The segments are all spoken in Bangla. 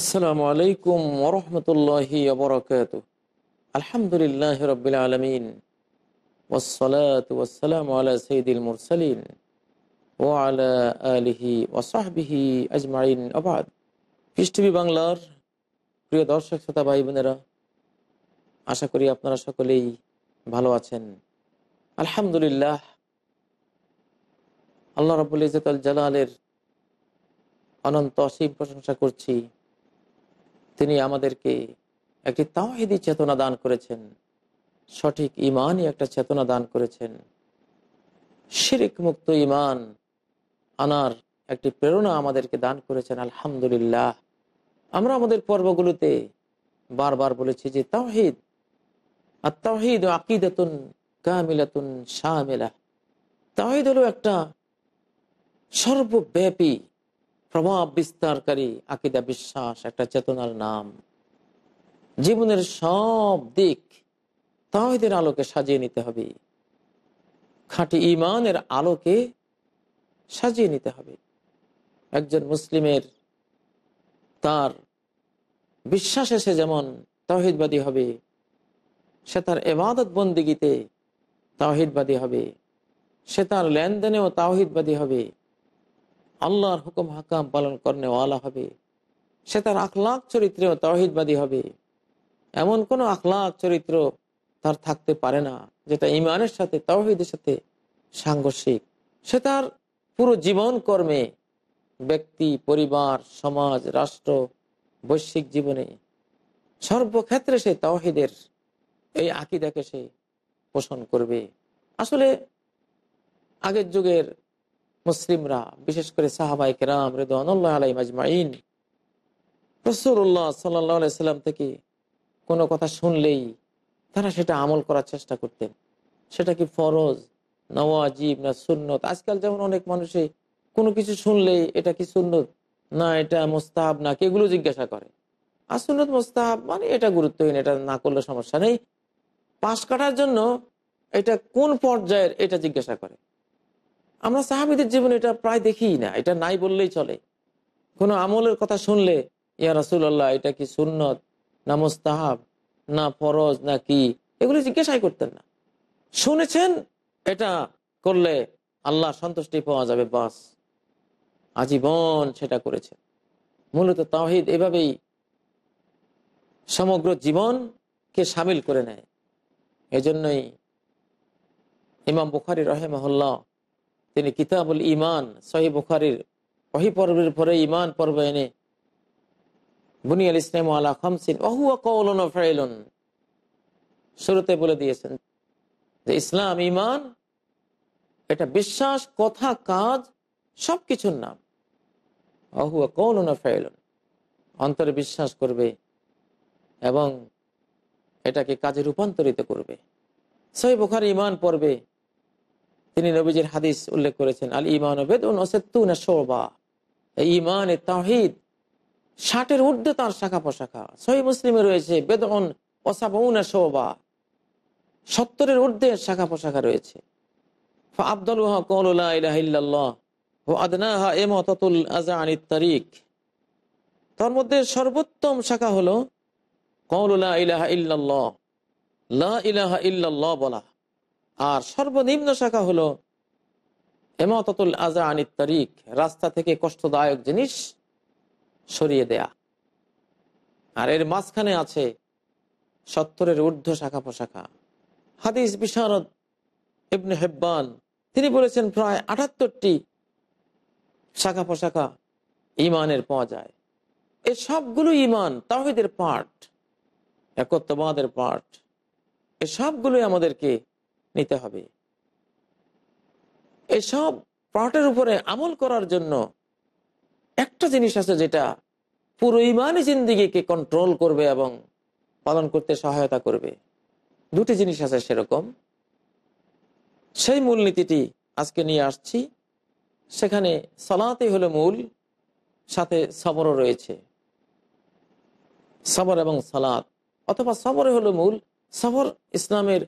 আসসালামু আলাইকুম ওরহমতুল্লাহি বরকাত আলহামদুলিল্লাহ রবিল আলমিন। ওসলাত আলা সঈদুল ও আলা ওসাহবিহি আজমাইন। আবাদ পৃষ্টিভি বাংলার প্রিয় দর্শক, শ্রোতা ভাই বোনেরা আশা করি আপনারা সকলেই ভালো আছেন। আলহামদুলিল্লাহ, আল্লাহ রবুল ইজত জালালের অনন্ত অসীম প্রশংসা করছি। তিনি আমাদেরকে একটি তাওহিদি চেতনা দান করেছেন, সঠিক ইমানই একটা চেতনা দান করেছেন। শিরিক মুক্ত ইমান আনার একটি প্রেরণা আমাদেরকে দান করেছেন, আলহামদুলিল্লাহ। আমরা আমাদের পর্বগুলোতে বারবার বলেছি যে তাওহিদ, আর তাওহিদ আকিদাতুন কামিলাতুন শাহমেলা তাওহিদ হলো একটা সর্বব্যাপী প্রভাব বিস্তারকারী আকিদা বিশ্বাস, একটা চেতনার নাম। জীবনের সব দিক তাহিদের আলোকে সাজিয়ে নিতে হবে। খাঁটি ইমানের আলোকে সাজিয়ে নিতে হবে। একজন মুসলিমের তার বিশ্বাস এসে যেমন তাহিদবাদী হবে, সে তার এবাদত বন্দিগিতে তাহিদবাদী হবে, সে তার লেনদেনেও তাহিদবাদী হবে। আল্লাহর হুকুম, হাকাম পালন ওয়ালা হবে। সে তার আখলাখ চরিত্রেও তহিদবাদী হবে। এমন কোনো আখলাখ চরিত্র তার থাকতে পারে না, যেটা ইমানের সাথে তহিদের সাথে সাংঘর্ষিক। সে তার পুরো জীবন কর্মে ব্যক্তি, পরিবার, সমাজ, রাষ্ট্র, বৈশ্বিক জীবনে সর্বক্ষেত্রে সে তহিদের এই আকিদাকে সে পোষণ করবে। আসলে আগের যুগের মুসলিমরা, বিশেষ করে সাহাবাই কেরাম রেদানুল্লাহ আলাই মাজমাইন রসুল্লাহ সাল্লাম থেকে কোনো কথা শুনলেই তারা সেটা আমল করার চেষ্টা করতেন। সেটা কি ফরজ, নওয়াজিব না সুন্নত? আজকাল যেমন অনেক মানুষে কোনো কিছু শুনলেই এটা কি সুন্নত? না, এটা মোস্তাহাব না এগুলো জিজ্ঞাসা করে? আর সুন্নত, মোস্তাহাব মানে এটা গুরুত্বহীন, এটা না করলে সমস্যা নেই। পাশ কাটার জন্য এটা কোন পর্যায়ের এটা জিজ্ঞাসা করে? আমরা সাহাবিদের জীবনে এটা প্রায় দেখি না, এটা নাই বললেই চলে। কোনো আমলের কথা শুনলে, ইয়া রাসুল্লাহ এটা কি সুন্নত, না মোস্তাহাব, না ফরজ, না কি? এগুলো জিজ্ঞাসাই করতেন না। শুনেছেন, এটা করলে আল্লাহ সন্তুষ্টি পাওয়া যাবে, বাস। আজীবন সেটা করেছে মূলত তাহিদ এভাবেই সমগ্র জীবনকে সামিল করে নেয়। এজন্যই ইমাম বুখারি রহেমহল্লা তিনি কিতাবুল ইমান সহি বুখারির ওহি পর্বের পরে ইমান পর্ব এনে বুনিয়াল ইসলাম আলা খামসিন অহুয়া কৌলন ফেলন, শুরুতে বলে দিয়েছেন যে ইসলাম ইমান এটা বিশ্বাস, কথা, কাজ, সবকিছুর নাম। অহুয়া কৌলন ফেলন, অন্তরে বিশ্বাস করবে এবং এটাকে কাজে রূপান্তরিত করবে। সহি বুখার ইমান পর্বে তিনি নবীজির হাদিস উল্লেখ করেছেন আল ইমান এই ইমান এ তাহিদ ষাটের ঊর্ধ্বে তার শাখা পোশাখা সহি মুসলিমে রয়েছে বেদন অসাবনা শোভা সত্তরের ঊর্ধ্বে শাখা পোশাখা রয়েছে আবদুল্লাহ তারিক তার মধ্যে সর্বোত্তম শাখা হলো কৌলুল্লাহ ইলাহা ইল্লাল্লাহ। লা ইলাহা ইল্লাল্লাহ বলা আর সর্বনিম্ন শাখা হলো এমতাতুল আজা আনিত তারিক রাস্তা থেকে কষ্টদায়ক জিনিস সরিয়ে দেয়া। আর এর মাঝখানে আছে সত্তরের ঊর্ধ্ব শাখা পোশাখা। হাদিস বিশারদ ইবনে হেব্বান, তিনি বলেছেন প্রায় আটাত্তরটি শাখা পোশাখা ইমানের পাওয়া যায়। এই সবগুলো ইমান তাহিদের পার্ট একত্ববাদের পার্ট সবগুলোই আমাদেরকে নিতে হবে। এসব পাঠের উপরে আমল করার জন্য একটা জিনিস আছে যেটা পুরো ইমানি জিন্দিগিকে কন্ট্রোল করবে এবং পালন করতে সহায়তা করবে। দুটি জিনিস আছে সেরকম। সেই মূলনীতিটি আজকে নিয়ে আসছি। সেখানে সলাতে হলো মূল, সাথে সবরও রয়েছে। সবর এবং সালাত, অথবা সবরে হলো মূল, সবর ইসলামের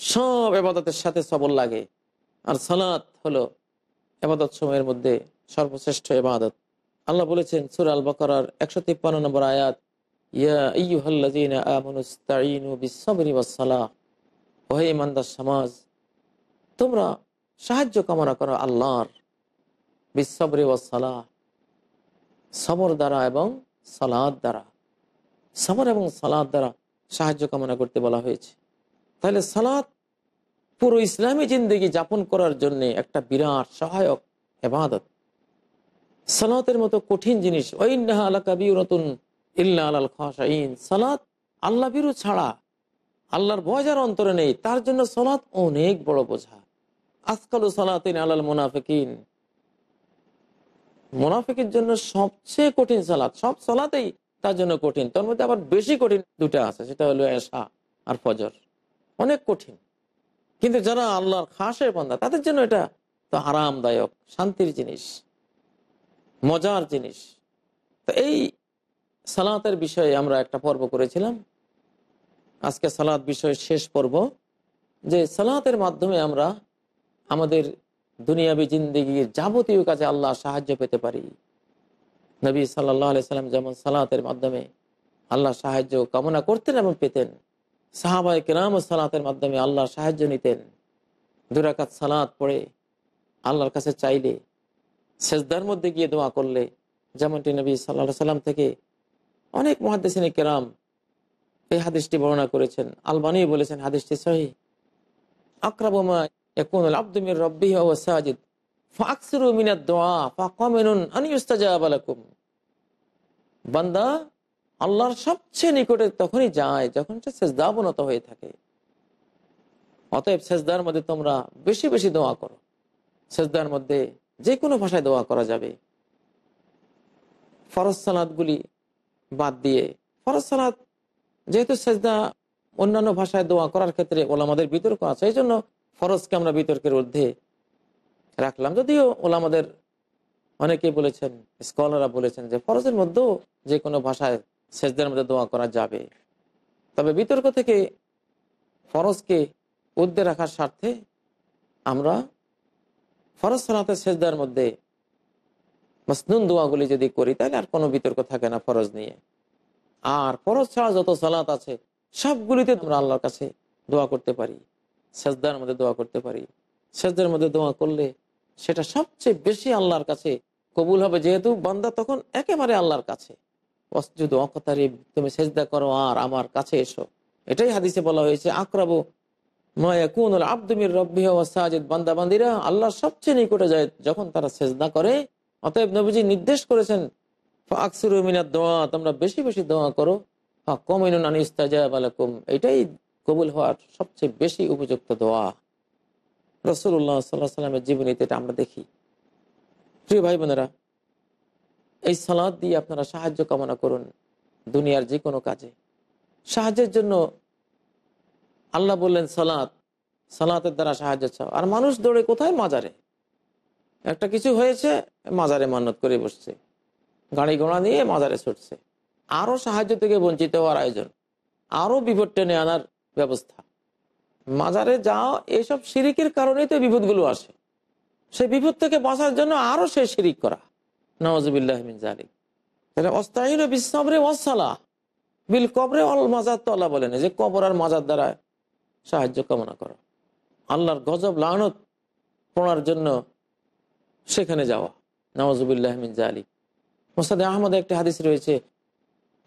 সব এবাদতের সাথে সবর লাগে। আর সালাত হলো এবাদত সময়ের মধ্যে সর্বশ্রেষ্ঠ এবাদত। আল্লাহ বলেছেন, সুর আল বকরার একশো তিপ্পান্ন নম্বর আয়াত ওহে ইমানদার সমাজ, তোমরা সাহায্য কামনা করো আল্লাহর বিশ্বরে ও সালাহ সবর দ্বারা এবং সালাদ দ্বারা। সবর এবং সালাদ দ্বারা সাহায্য কামনা করতে বলা হয়েছে। তাহলে সালাদ পুরো ইসলামী জিন্দগি যাপন করার জন্য একটা বিরাট সহায়ক এবাদত সালাতের মতো কঠিন জিনিস ওইন্নাহা সালাত আল্লাহ বিরু ছাড়া, আল্লাহর ভয় যার অন্তরে নেই, তার জন্য সলাৎ অনেক বড় বোঝা। আজকাল সালাতিন আলাল মুনাফিকিন। মুনাফিকের জন্য সবচেয়ে কঠিন সালাত, সব সালাতেই তার জন্য কঠিন। তার মধ্যে আবার বেশি কঠিন দুটা আছে, সেটা হলো এশা আর ফজর। অনেক কঠিন। কিন্তু যারা আল্লাহর খাসের বন্ধা তাদের জন্য এটা তো আরামদায়ক, শান্তির জিনিস, মজার জিনিস। তো এই সালাতের বিষয়ে আমরা একটা পর্ব করেছিলাম। আজকে সালাত বিষয়ের শেষ পর্ব, যে সালাতের মাধ্যমে আমরা আমাদের দুনিয়াবী জিন্দিগির যাবতীয় কাজে আল্লাহ সাহায্য পেতে পারি। নবী সাল্লাহ সাল্লাম যেমন সালাতের মাধ্যমে আল্লাহ সাহায্য কামনা করতেন এবং পেতেন। সাহাবায় কেরাম সালাতের মাধ্যমে আল্লাহর সাহায্য নিতেন। দুরাকাত সালাত পড়ে আল্লাহর কাছে চাইলে, সেজদার মধ্যে গিয়ে দোয়া করলে, যেমনটি নবী সাল্লা সাল্লাম থেকে অনেক মহাদেশিনী কেরাম এই হাদিসটি বর্ণনা করেছেন। আলবানি বলেছেন হাদিসটি সহি। আক্রাবমা ও দোয়া বান্দা আল্লাহর সবচেয়ে নিকটে তখনই যায় যখন সে সেজদা অবনত হয়ে থাকে। অতএব সেজদার মধ্যে তোমরা বেশি বেশি দোয়া করো। সেজদার মধ্যে যে কোনো ভাষায় দোয়া করা যাবে। ফরজ সালাদগুলি বাদ দিয়ে, ফরজ সালাদ যেহেতু সেজদা অন্যান্য ভাষায় দোয়া করার ক্ষেত্রে ওলামাদের বিতর্ক আছে, এই জন্য ফরজকে আমরা বিতর্কের ঊর্ধ্বে রাখলাম। যদিও ওলামাদের অনেকে বলেছেন, স্কলাররা বলেছেন যে ফরজের মধ্যেও যে কোনো ভাষায় সেজদের মধ্যে দোয়া করা যাবে। তবে বিতর্ক থেকে ফরজকে ঊর্ধ্বে রাখার স্বার্থে আমরা ফরজ সালাতের সেজদার মধ্যে মসনুন দোয়াগুলি যদি করি, তাহলে আর কোনো বিতর্ক থাকে না ফরজ নিয়ে। আর ফরজ ছাড়া যত সালাত আছে, সবগুলিতে আমরা আল্লাহর কাছে দোয়া করতে পারি, সেজদার মধ্যে দোয়া করতে পারি। সেজদার মধ্যে দোয়া করলে সেটা সবচেয়ে বেশি আল্লাহর কাছে কবুল হবে, যেহেতু বান্দা তখন একেবারে আল্লাহর কাছে। অসজুদ অকতারি তুমি সেজদা করো আর আমার কাছে এসো। এটাই হাদিসে বলা হয়েছে, আক্রাবু মায়াকুন আব্দুমির রব্বি সাজিদ। বান্দা বান্দিরা আল্লাহ সবচেয়ে নিকটে যায় যখন তারা সেজদা করে, অতএব নবীজি নির্দেশ করেছেন আকসুর মিনার দোয়া, তোমরা বেশি বেশি দোয়া করো। কমিনুন আনিস্তাজাব আলাকুম, এটাই কবুল হওয়ার সবচেয়ে বেশি উপযুক্ত দোয়া। রসুল্লাহ সাল্লাহ সাল্লামের জীবনীতে এটা আমরা দেখি। প্রিয় ভাই বোনেরা এই সালাদ দিয়ে আপনারা সাহায্য কামনা করুন দুনিয়ার যে কোনো কাজে। সাহায্যের জন্য আল্লাহ বললেন সালাদ সালাতের দ্বারা সাহায্য চাও। আর মানুষ দৌড়ে কোথায়? মাজারে। একটা কিছু হয়েছে, মাজারে মান্নত করে বসছে। গাড়ি ঘোড়া নিয়ে মাজারে ছুটছে। আরও সাহায্য থেকে বঞ্চিত হওয়ার আয়োজন। আরও বিপদ টেনে আনার ব্যবস্থা। মাজারে যাও, এসব সিরিকের কারণেই তো বিপদগুলো আসে। সেই বিপদ থেকে বাঁচার জন্য আরও সে শিরিক করা। তাহলে বিল কবরে অল মাজার বলেন, যে কবর আর মাজার দ্বারা সাহায্য কামনা করো। আল্লাহর গজব, লানত পড়ার জন্য সেখানে যাওয়া নওয়াজবিল্লাহমিন জালিক মোসাদ আহমদ একটা হাদিস রয়েছে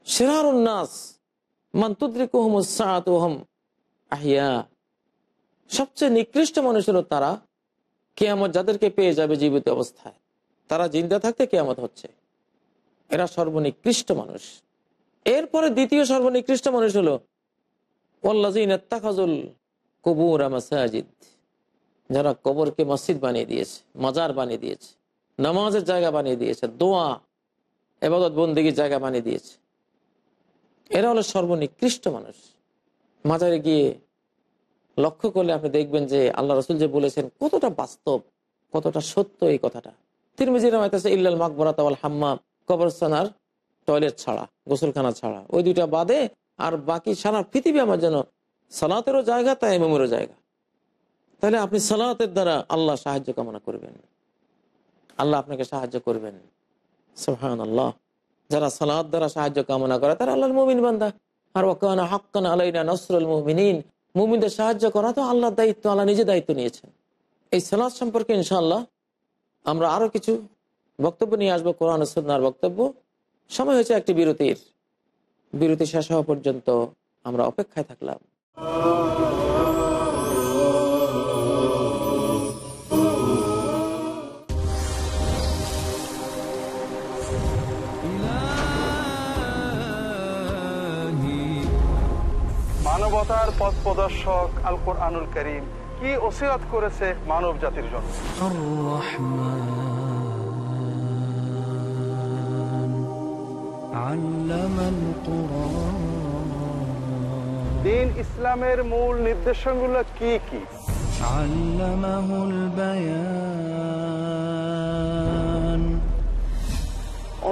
সেরার উন্নাস মান্তুদ্রিকুহম আহিয়া সবচেয়ে নিকৃষ্ট মানুষ হলো তারা, কেয়ামত যাদেরকে পেয়ে যাবে জীবিত অবস্থায়। তারা জিন্দা থাকতে কেয়ামত হচ্ছে। এরা সর্বনিকৃষ্ট মানুষ। এরপরে দ্বিতীয় সর্বনিকৃষ্ট মানুষ হলো ওল্লাজিনাজুল কবুর মাসাজিদ যারা কবরকে মসজিদ বানিয়ে দিয়েছে, মাজার বানিয়ে দিয়েছে, নামাজের জায়গা বানিয়ে দিয়েছে, দোয়া, এবাদত বন্দিগির জায়গা বানিয়ে দিয়েছে। এরা হলো সর্বনিকৃষ্ট মানুষ। মাজারে গিয়ে লক্ষ্য করলে আপনি দেখবেন যে আল্লাহ রসুল যে বলেছেন, কতটা বাস্তব, কতটা সত্য এই কথাটা। তিরমিজির আছে ইল্লাল মাকবরাত হাম্মাম। কবরস্থানার টয়লেট ছাড়া, গোসলখানা ছাড়া। ওই দুইটা বাদে আর বাকি সারা পৃথিবী আমার জন্য সালাতেরও জায়গা, তাই এমামেরও জায়গা। তাহলে আপনি সালাতের দ্বারা আল্লাহ সাহায্য কামনা করবেন। আল্লাহ আপনাকে সাহায্য করবেন। সোহান আল্লাহ যারা সালাদ দ্বারা সাহায্য কামনা করে, তারা আল্লাহর মুমিন বান্দা। আর ওকানা হকান আলাইনা নসরুল মুমিনিন। মুমিনদের সাহায্য করা তো আল্লাহর দায়িত্ব, আল্লাহ নিজে দায়িত্ব নিয়েছেন। এই সালাদ সম্পর্কে ইনশাআল্লাহ আমরা আরও কিছু বক্তব্য নিয়ে আসব, কোরআন সন্ন্যার বক্তব্য। সময় হয়েছে একটি বিরতির। বিরতি শেষ হওয়া পর্যন্ত আমরা অপেক্ষায় থাকলাম। মানবতার পথ প্রদর্শক আল কোরআনুল করিম। কি ওসিরাত করেছে মানব জাতির জন্য? দিন ইসলামের মূল নির্দেশনগুলো কি কি? আল্লামাহুল বায়া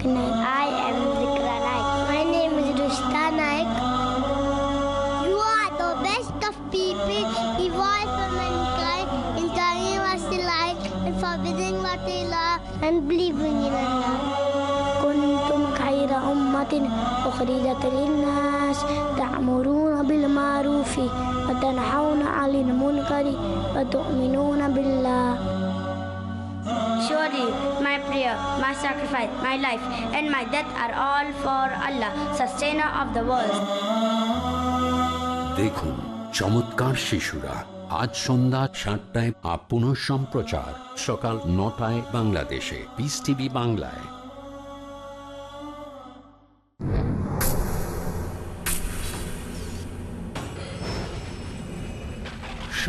Naik. I am Zikra Naik. My name is Rushta Naik. You are the best of people, evolved for mankind, in telling us to lie and forbidding what they love and believing in Allah. كنتم خير أمة أخرجت للناس تأمرون بالمعروف وتنحون عن المنكر وتؤمنون بالله Surely my prayer, my sacrifice, my life, and my death are all for Allah, sustainer of the world. দেখুন চমৎকার শিশুরা আজ সন্ধ্যা সাতটায় আপন পুনঃ সম্প্রচার সকাল নটায় বাংলাদেশে পিস টিভি বাংলায়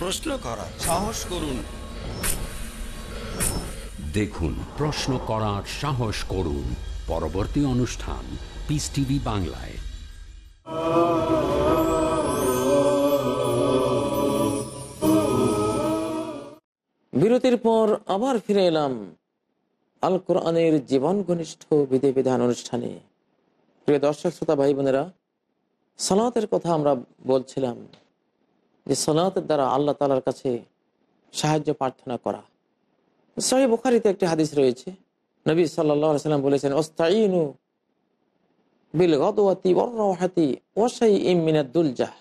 প্রশ্ন করা সাহস করুন। দেখুন প্রশ্ন করার সাহস করুন। পরবর্তী অনুষ্ঠান পিস টিভি বাংলায়। বিরতির পর আবার ফিরে এলাম আল কোরআনের জীবন ঘনিষ্ঠ বিধি বিধান অনুষ্ঠানে। প্রিয় দর্শক শ্রোতা ভাই বোনেরা সালাতের কথা আমরা বলছিলাম। যে সালাতের দ্বারা আল্লাহ তালার কাছে সাহায্য প্রার্থনা করা। সহি বুখারিতে একটি হাদিস রয়েছে। নবী সাল্লাহ সাল্লাম বলেছেন ওস্তাইনু বিল গদওয়াতি ওয়াতি ওয়াসাই ইমিনাদুলজাহ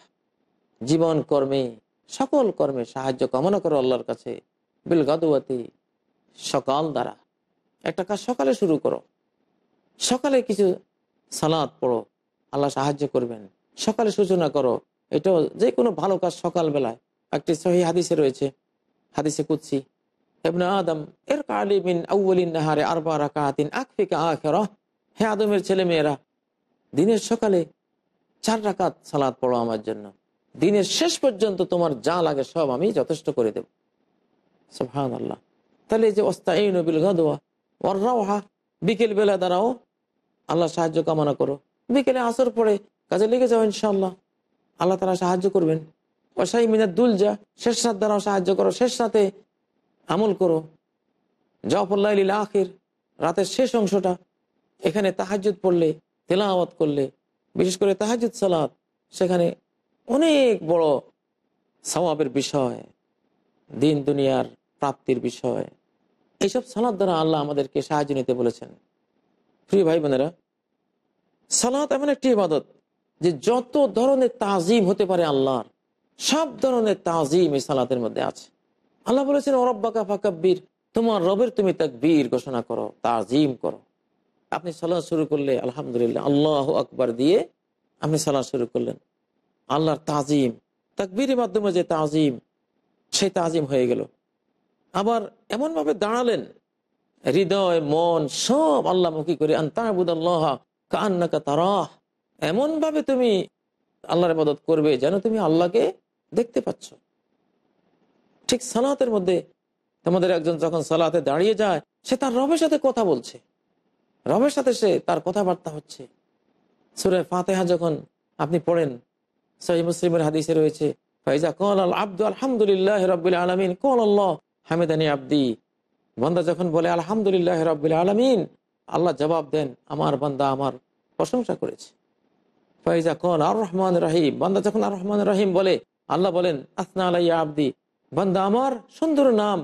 জীবন কর্মে, সকল কর্মে সাহায্য কামনা করো আল্লাহর কাছে বিল গাদুয়াতি সকাল দ্বারা। একটা কাজ সকালে শুরু করো। সকালে কিছু সালাদ পড়ো, আল্লাহ সাহায্য করবেন। সকালে সূচনা করো এটাও যে কোনো ভালো কাজ সকালবেলায়। একটি সহি হাদিসে রয়েছে, হাদিসে এবনে আদম এর হে আদমের ছেলে মেয়েরা দিনের সকালে চার রাকাত সালাদ পড়ো আমার জন্য। দিনের শেষ পর্যন্ত তোমার যা লাগে সব আমি যথেষ্ট করে দেব। সুবহান আল্লাহ তাহলে যে ওস্তাইন বিল গাদোয়া বিকেল বেলা দাঁড়াও, আল্লাহ সাহায্য কামনা করো। বিকেলে আসর পরে কাজে লেগে যাও ইনশাল্লাহ আল্লাহ তারা সাহায্য করবেন। ওসাই মিনার দুল যা শেষ রাত দ্বারাও সাহায্য করো, শেষ রাতে আমল করো। জাফল্লাহ আখির, রাতের শেষ অংশটা, এখানে তাহাজুদ পড়লে, তেলাওয়াত করলে, বিশেষ করে তাহাজুদ সালাত, সেখানে অনেক বড় সওয়াবের বিষয়, দিন দুনিয়ার প্রাপ্তির বিষয়। এইসব সালাদ দ্বারা আল্লাহ আমাদেরকে সাহায্য নিতে বলেছেন। প্রিয় ভাই বোনেরা সালাত এমন একটি ইবাদত যে যত ধরনের তাজিম হতে পারে আল্লাহর, সব ধরনের তাজিম এই সালাতের মধ্যে আছে। আল্লাহ বলেছেন অরব্বাকা ফাকাব্বির তোমার রবের তুমি তাকবীর ঘোষণা করো, তাজিম করো। আপনি সালাদ শুরু করলে আলহামদুলিল্লাহ আল্লাহ আকবার দিয়ে আপনি সালাদ শুরু করলেন। আল্লাহর তাজিম, তাকবীরের মাধ্যমে যে তাজিম, সেই তাজিম হয়ে গেল। আবার এমনভাবে দাঁড়ালেন, হৃদয়, মন সব আল্লাহমুখী করে আন্তাবুদাল্লাহ কান্নাকা তারাহ এমন ভাবে তুমি আল্লাহর মদত করবে যেন তুমি আল্লাহকে দেখতে পাচ্ছ। ঠিক সালাতের মধ্যে তোমাদের একজন যখন সালাতে দাঁড়িয়ে যায়, সে তার রবের সাথে কথা বলছে। রবের সাথে সে তার কথাবার্তা হচ্ছে। সুরে ফাতেহা যখন আপনি পড়েন সহি মুসলিমের হাদিসে রয়েছে, ফাইজা কল আল আব্দু আলহামদুলিল্লাহ রবিল আলমিন কল আল্লাহ হামিদানি আব্দি। বন্দা যখন বলে আলহামদুলিল্লাহ রবিল আলমিন, আল্লাহ জবাব দেন, আমার বান্দা আমার প্রশংসা করেছে। ফাইজা কল আর রহমান রাহিম। বান্দা যখন আর রহমান রাহিম বলে, আল্লাহ বলেন, আসনা আলাইয়া আব্দি। বান্দা আমার সুন্দর নাম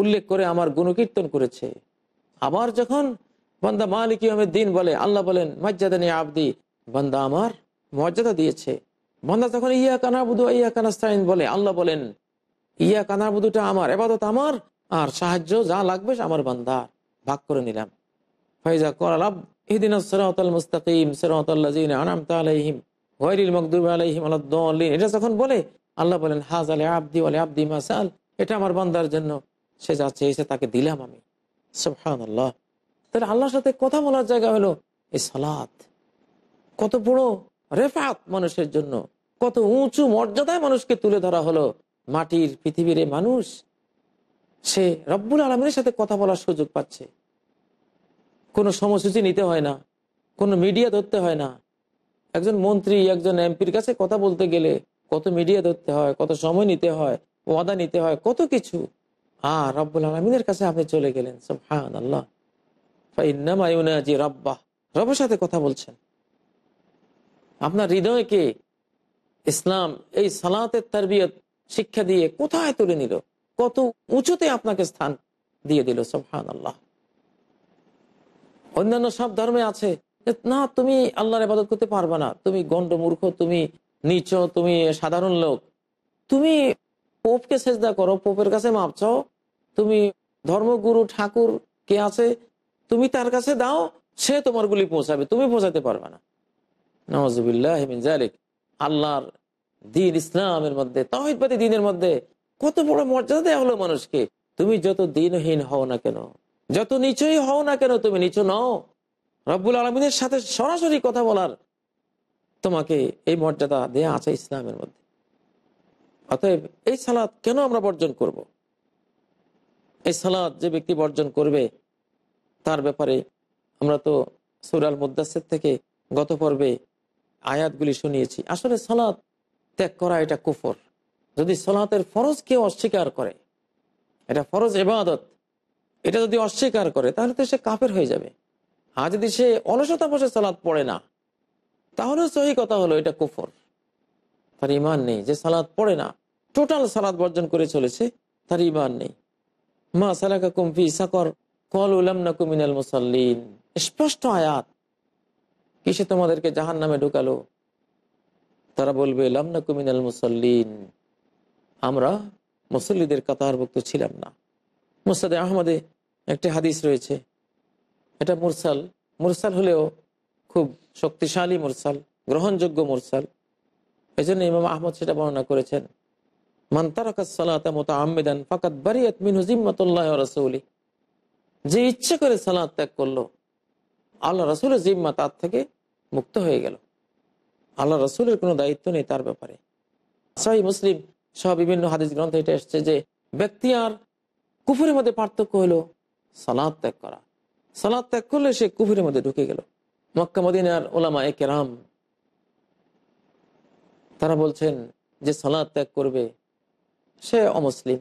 উল্লেখ করে আমার গুণকীর্তন করেছে। আবার যখন বান্দা মালিক দিন বলে, আল্লাহ বলেন মর্যাদানি আব্দি। বান্দা আমার মর্যাদা দিয়েছে। বান্দা যখন ইয়া কানাবুদু ইয়া কানাস্তাইন বলে, আল্লাহ বলেন ইয়া কানাবুদুটা আমার এবাদত আমার, আর সাহায্য যা লাগবে আমার বান্দার। ভাগ করে নিলাম। ফাইজা করালাম আমার বান্দার জন্য। সে তাকে দিলাম আমি। তাহলে আল্লাহর সাথে কথা বলার জায়গা হলো এই সালাত। কত বড় রেফাত মানুষের জন্য। কত উঁচু মর্যাদায় মানুষকে তুলে ধরা হলো। মাটির, পৃথিবীর মানুষ, সে রব্বুল আলমের সাথে কথা বলার সুযোগ পাচ্ছে। কোনো সময়সূচি নিতে হয় না, কোনো মিডিয়া ধরতে হয় না। একজন মন্ত্রী, একজন এমপির কাছে কথা বলতে গেলে কত মিডিয়া ধরতে হয়, কত সময় নিতে হয়, ওয়াদা নিতে হয়, কত কিছু। আর রব্বুল আলমিনের কাছে আপনি চলে গেলেন সব হান আল্লাহ রব্বাহ। রবের সাথে কথা বলছেন। আপনার হৃদয়কে ইসলাম, এই সালাতের তারবিয়ত, শিক্ষা দিয়ে কোথায় তুলে নিল? কত উঁচুতে আপনাকে স্থান দিয়ে দিল সোহান আল্লাহ অন্যান্য সব ধর্মে আছে না, তুমি আল্লাহর ইবাদত করতে পারবে না। তুমি গণ্ড মূর্খ, তুমি নিচ, তুমি সাধারণ লোক। তুমি পোপকে সেজদা করো, পোপের কাছে মাপ চাও। তুমি ধর্মগুরু, ঠাকুর কে আছে, তুমি তার কাছে দাও, সে তোমার গুলি পৌঁছাবে। তুমি পৌঁছাতে পারবে না। নওয়াজুবিল্লাহ জালিক আল্লাহর দিন ইসলামের মধ্যে তাহিদবাদী দিনের মধ্যে কত বড় মর্যাদা দেওয়া হলো মানুষকে। তুমি যত দিনহীন হও না কেন যত নিচুই হও না কেন তুমি নিচু নও? রব্বুল আলমিনের সাথে সরাসরি কথা বলার তোমাকে এই মর্যাদা দেয়া আছে ইসলামের মধ্যে। অতএব এই সালাদ কেন আমরা বর্জন করব। এই সালাদ যে ব্যক্তি বর্জন করবে, তার ব্যাপারে আমরা তো সুরাল মুদাসের থেকে গত পর্বে আয়াতগুলি শুনিয়েছি। আসলে সালাদ ত্যাগ করা এটা কুফর। যদি সলাতের ফরজ কেউ অস্বীকার করে, এটা ফরজ এবাদত এটা যদি অস্বীকার করে, তাহলে তো সে কাফের হয়ে যাবে। আর যদি সে অলসতা বসে সালাদ পড়ে না, তাহলেও সহি কথা হলো, এটা কুফর। তার ইমান নেই। যে সালাদ পড়ে না টোটাল সালাদ বর্জন করে চলেছে, তার ইমান নেই। মা সালাকা কুমফি সাকর কল উলাম না কুমিনাল মুসাল্লিন। স্পষ্ট আয়াত। কিসে তোমাদেরকে জাহান নামে ঢুকালো? তারা বলবে লামনা কুমিনাল মুসল্লিন। আমরা মুসল্লিদের কাতারভুক্ত ছিলাম না। মুসাদে আহমদে একটি হাদিস রয়েছে। এটা মুরসাল। মুরসাল হলেও খুব শক্তিশালী মুরসাল, গ্রহণযোগ্য মুরসাল। এই জন্য ইমাম আহমদ সেটা বর্ণনা করেছেন। মান্তারাকাত ফাকাত বারিয়াত মিনহু জিম্মাতুল্লাহ রাসূলি। যে ইচ্ছে করে সালাত ত্যাগ করল, আল্লাহ রসুলের জিম্মা তার থেকে মুক্ত হয়ে গেল। আল্লাহ রসুলের কোনো দায়িত্ব নেই তার ব্যাপারে। সাহি মুসলিম সহ বিভিন্ন হাদিস গ্রন্থ এটা এসছে যে ব্যক্তি আর কুফুরের মধ্যে পার্থক্য হলো সালাদ ত্যাগ করা। সালাদ ত্যাগ করলে সে কুফুরের মধ্যে ঢুকে গেল। মক্কা, মদিনার ওলামা এ কেরাম, তারা বলছেন যে সালাদ ত্যাগ করবে সে অমুসলিম,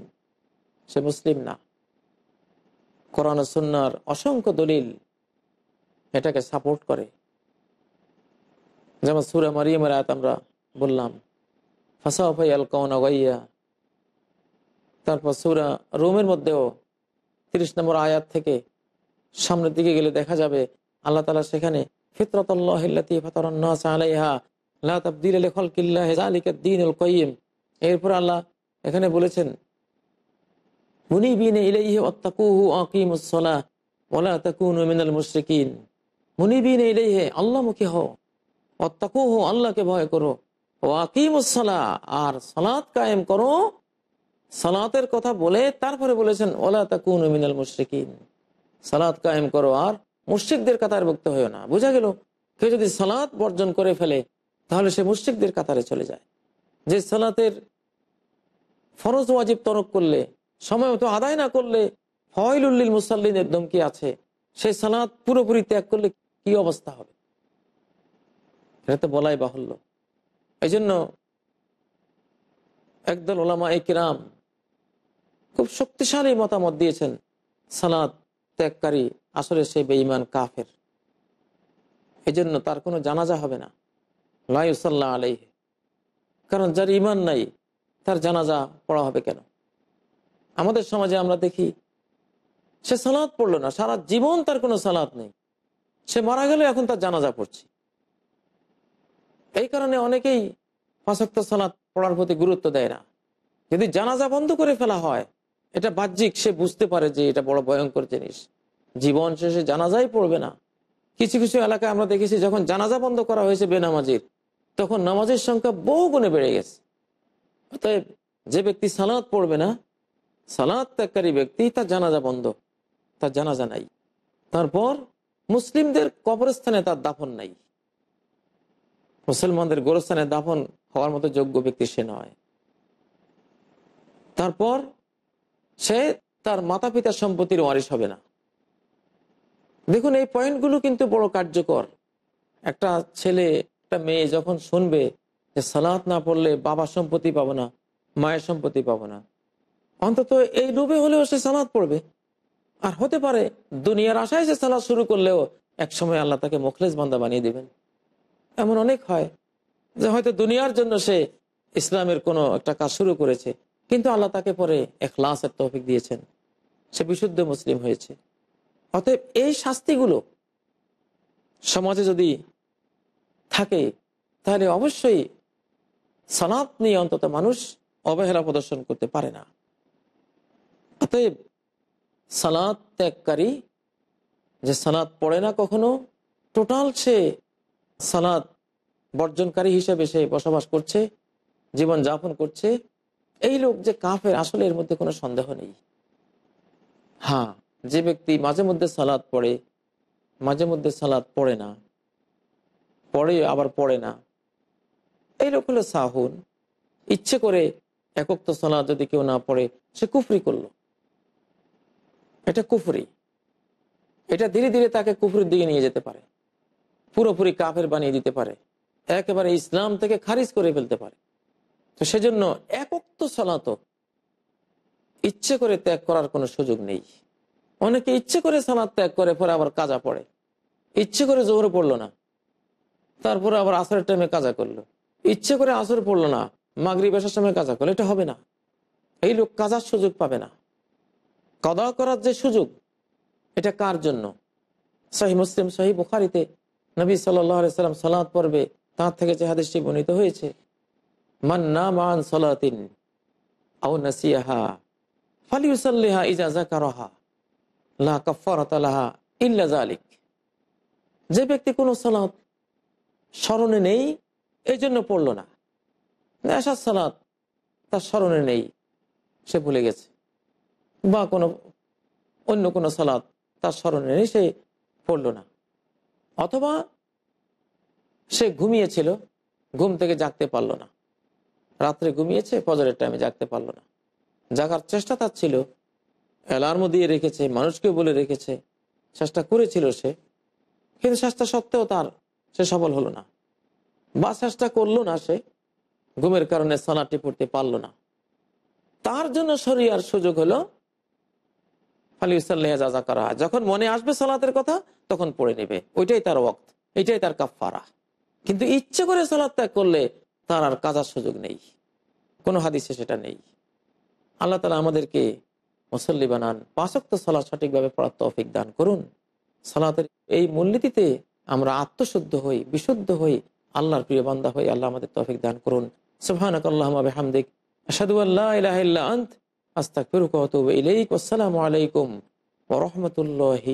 সে মুসলিম না। কোরআন সুন্নার অসংখ্য দলিল এটাকে সাপোর্ট করে। যেমন সুরা মারিয়ামের আয়াত আমরা বললাম ফাঁসাফাই আল কৌনা তারপর সুরা রোমের মধ্যেও তিরিশ নম্বর আয়াত থেকে সামনের দিকে গেলে দেখা যাবে আল্লাহ তালা সেখানে এরপর আল্লাহ এখানে বলেছেন আল্লাহকে ভয় করো। সালাহ, আর সালাত কায়েম করো সালাতের কথা বলে তারপরে বলেছেন, ওলা তাকুনু মিনাল মুশরিকিন। সালাত কায়েম করো আর মুশ্রিকদের কাতার কাতারভুক্ত হয়েও না। বোঝা গেল? কেউ যদি সালাত বর্জন করে ফেলে, তাহলে সে মুশরিকদের কাতারে চলে যায়। যে সালাতের ফরজ ওয়াজিব তরক করলে সময় মতো আদায় না করলে ফয়লুল্লিল মুসাল্লিনের ধমকি আছে সেই সালাত পুরোপুরি ত্যাগ করলে কি অবস্থা হবে? এটা তো বলাই বাহুল্য। এই জন্য একদল ওলামা একরাম খুব শক্তিশালী মতামত দিয়েছেন। সালাদ ত্যাগকারী আসলে সে বেঈমান কাফের। এই জন্য তার কোনো জানাজা হবে না। লাইসাল্লাহ আলাই কারণ যার ইমান নাই, তার জানাজা পড়া হবে কেন? আমাদের সমাজে আমরা দেখি, সে সালাদ পড়ল না, সারা জীবন তার কোনো সালাদ নেই। সে মারা গেলে এখন তার জানাজা পড়ছে। এই কারণে অনেকেই পাঁচক্ত সালাদ পড়ার প্রতি গুরুত্ব দেয় না। যদি জানাজা বন্ধ করে ফেলা হয় এটা বাহ্যিক, সে বুঝতে পারে যে এটা বড় ভয়ঙ্কর জিনিস। জীবন শেষে জানাজাই পড়বে না। কিছু কিছু এলাকায় আমরা দেখেছি, যখন জানাজা বন্ধ করা হয়েছে বেনামাজির, তখন নামাজের সংখ্যা বহু গুণে বেড়ে গেছে। অতএব যে ব্যক্তি সালাদ পড়বে না সালাদ ত্যাগকারী ব্যক্তি, তার জানাজা বন্ধ, তার জানাজা নাই। তারপর মুসলিমদের কবরস্থানে তার দাফন নাই। মুসলমানদের গোরস্থানে দাফন হওয়ার মতো যোগ্য ব্যক্তি সে নয়। তারপর সে তার মাতা পিতার সম্পত্তির ওয়ারিস হবে না। দেখুন, এই পয়েন্টগুলো কিন্তু বড় কার্যকর। একটা ছেলে, একটা মেয়ে যখন শুনবে যে সালাত না পড়লে বাবার সম্পত্তি পাবো না, মায়ের সম্পত্তি পাবো না, অন্তত এই লোভে হলেও সে সালাদ পড়বে। আর হতে পারে দুনিয়ার আশায় সে সালাদ শুরু করলেও এক সময় আল্লাহ তাকে মুখলেস বান্দা বানিয়ে দিবেন। এমন অনেক হয় যে হয়তো দুনিয়ার জন্য সে ইসলামের কোনো একটা কাজ শুরু করেছে কিন্তু আল্লাহ তাকে পরে এখলাসের তৌফিক দিয়েছেন। সে বিশুদ্ধ মুসলিম হয়েছে। অতএব এই শাস্তিগুলো সমাজে যদি থাকে, তাহলে অবশ্যই সালাত নিয়ে অন্তত মানুষ অবহেলা প্রদর্শন করতে পারে না। অতএব সালাদ ত্যাগকারী, যে সালাদ পড়ে না কখনো, টোটাল সে সালাদ বর্জনকারী হিসেবে সে বসবাস করছে জীবন যাপন করছে এই লোক যে কাফের, আসলে এর মধ্যে কোনো সন্দেহ নেই। হ্যাঁ যে ব্যক্তি মাঝে মধ্যে সালাদ পড়ে, মাঝে মধ্যে সালাদ পড়ে না, পড়ে আবার পড়ে না, এই লোক হলো সাহুন। ইচ্ছে করে একক তো সালাদ যদি কেউ না পড়ে, সে কুফরি করল। এটা কুফরি। এটা ধীরে ধীরে তাকে কুফরির দিকে নিয়ে যেতে পারে। পুরোপুরি কাফের বানিয়ে দিতে পারে। একেবারে ইসলাম থেকে খারিজ করে ফেলতে পারে। তো সেজন্য একক্ত সালাত ইচ্ছে করে ত্যাগ করার কোনো সুযোগ নেই। অনেকে ইচ্ছে করে সালাদ ত্যাগ করে, পরে আবার কাজা পড়ে। ইচ্ছে করে জোহরে পড়ল না, তারপরে আবার আসরের টাইমে কাজা করল। ইচ্ছে করে আসর পড়ল না মাগরি বেশার সময় কাজা করল, এটা হবে না। এই লোক কাজার সুযোগ পাবে না। কদা করার যে সুযোগ, এটা কার জন্য? সাহি মুসলিম, সাহি বুখারিতে নবী সাল্লাম সালাদ পড়বে, তার থেকে যে হাদিসটি বর্ণিত হয়েছে সালাতিন আও নাসিয়াহা, ফালিউসাল্লিহা জালিক যে ব্যক্তি কোনো সালাত স্মরণে নেই এই জন্য পড়ল না। এসার সালাত তার স্মরণে নেই, সে ভুলে গেছে। বা কোনো অন্য কোনো সালাত তার স্মরণে নেই, সে পড়ল না। অথবা সে ঘুমিয়েছিল, ঘুম থেকে জাগতে পারল না। রাত্রে ঘুমিয়েছে, ফজরের টাইমে জাগতে পারল না। জাগার চেষ্টা তার ছিল, অ্যালার্মও দিয়ে রেখেছে মানুষকে বলে রেখেছে, চেষ্টা করেছিল সে, কিন্তু চেষ্টা সত্ত্বেও তার সে সফল হলো না। বা চেষ্টা করল না সে, ঘুমের কারণে সালাটি পড়তে পারল না। তার জন্য শরিয়ার সুযোগ হলো, ফালি যা করা যখন মনে আসবে সালাতের কথা, তখন পড়ে নেবে। ওইটাই তার ওক্ত এটাই তার কাফারা কিন্তু ইচ্ছে করে সালাদ ত্যাগ করলে তার আর কাজার সুযোগ নেই। কোনো হাদিসে সেটা নেই। আল্লাহ তালা আমাদেরকে মুসল্লি বানান পাঁচক্ত সালাদ সঠিকভাবে পড়ার তৌফিক দান করুন। সালাতের এই মূলনীতিতে আমরা আত্মশুদ্ধ হই, বিশুদ্ধ হই, আল্লাহর প্রিয় বান্দা হই, আল্লাহ আমাদের তৌফিক দান করুন। সুবহানাক আল্লাহুম্মা বিহামদিক, আশহাদু আল্লা ইলাহা ইল্লা আন্ত আতুবু ইলাইক। আসসালামু আলাইকুম ওয়া রাহমাতুল্লাহি